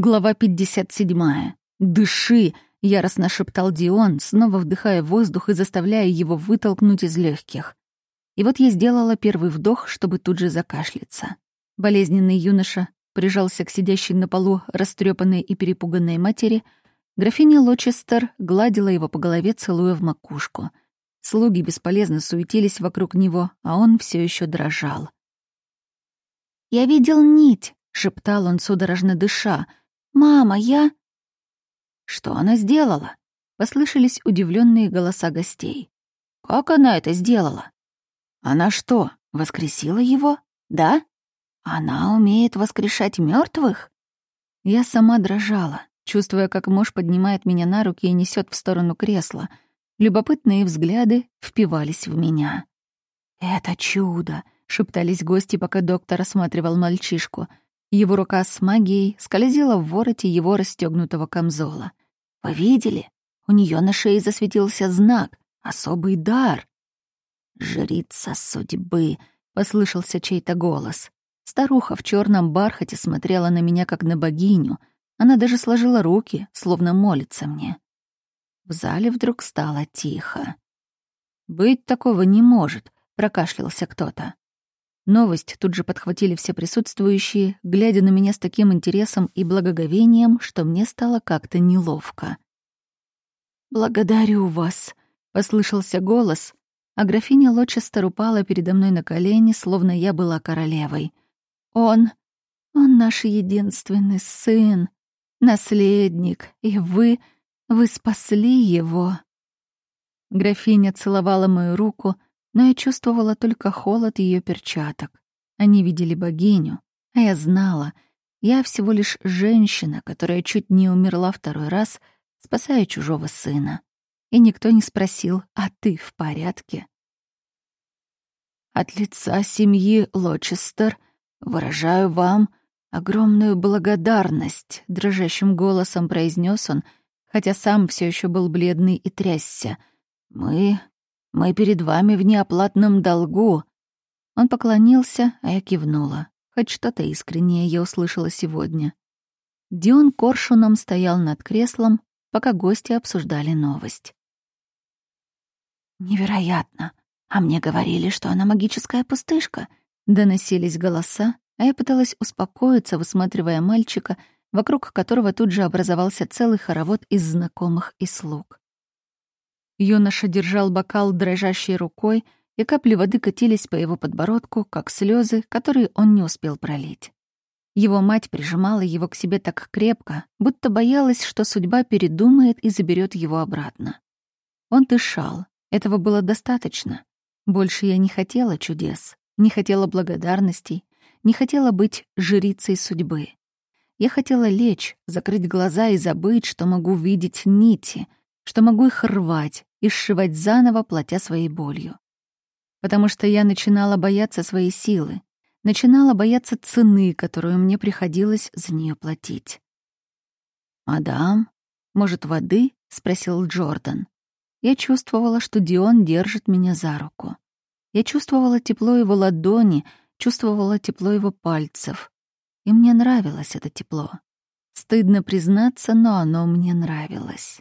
Глава 57. «Дыши!» — яростно шептал Дион, снова вдыхая воздух и заставляя его вытолкнуть из легких. И вот я сделала первый вдох, чтобы тут же закашляться. Болезненный юноша прижался к сидящей на полу растрепанной и перепуганной матери. Графиня Лочестер гладила его по голове, целуя в макушку. Слуги бесполезно суетились вокруг него, а он все еще дрожал. «Я видел нить», — шептал он, судорожно дыша, — «Мама, я...» «Что она сделала?» — послышались удивленные голоса гостей. «Как она это сделала?» «Она что, воскресила его? Да? Она умеет воскрешать мертвых? Я сама дрожала, чувствуя, как муж поднимает меня на руки и несет в сторону кресла. Любопытные взгляды впивались в меня. «Это чудо!» — шептались гости, пока доктор осматривал мальчишку — его рука с магией скользила в вороте его расстегнутого камзола. «Вы видели? У нее на шее засветился знак, особый дар». «Жрица судьбы», — послышался чей-то голос. Старуха в черном бархате смотрела на меня, как на богиню. Она даже сложила руки, словно молится мне. В зале вдруг стало тихо. «Быть такого не может», — прокашлялся кто-то. Новость тут же подхватили все присутствующие, глядя на меня с таким интересом и благоговением, что мне стало как-то неловко. «Благодарю вас», — послышался голос, а графиня Лочестер упала передо мной на колени, словно я была королевой. «Он... он наш единственный сын, наследник, и вы... вы спасли его». Графиня целовала мою руку — но я чувствовала только холод ее перчаток. Они видели богиню, а я знала, я всего лишь женщина, которая чуть не умерла второй раз, спасая чужого сына. И никто не спросил, а ты в порядке? От лица семьи Лочестер выражаю вам огромную благодарность, дрожащим голосом произнес он, хотя сам все еще был бледный и трясся. Мы мы перед вами в неоплатном долгу». Он поклонился, а я кивнула. Хоть что-то искреннее я услышала сегодня. Дион коршуном стоял над креслом, пока гости обсуждали новость. «Невероятно! А мне говорили, что она магическая пустышка!» Доносились голоса, а я пыталась успокоиться, высматривая мальчика, вокруг которого тут же образовался целый хоровод из знакомых и слуг. Юноша держал бокал дрожащей рукой, и капли воды катились по его подбородку, как слезы, которые он не успел пролить. Его мать прижимала его к себе так крепко, будто боялась, что судьба передумает и заберет его обратно. Он дышал. Этого было достаточно. Больше я не хотела чудес, не хотела благодарностей, не хотела быть жрицей судьбы. Я хотела лечь, закрыть глаза и забыть, что могу видеть нити, что могу их рвать, и сшивать заново, платя своей болью. Потому что я начинала бояться своей силы, начинала бояться цены, которую мне приходилось за нее платить. «Мадам, может, воды?» — спросил Джордан. Я чувствовала, что Дион держит меня за руку. Я чувствовала тепло его ладони, чувствовала тепло его пальцев. И мне нравилось это тепло. Стыдно признаться, но оно мне нравилось.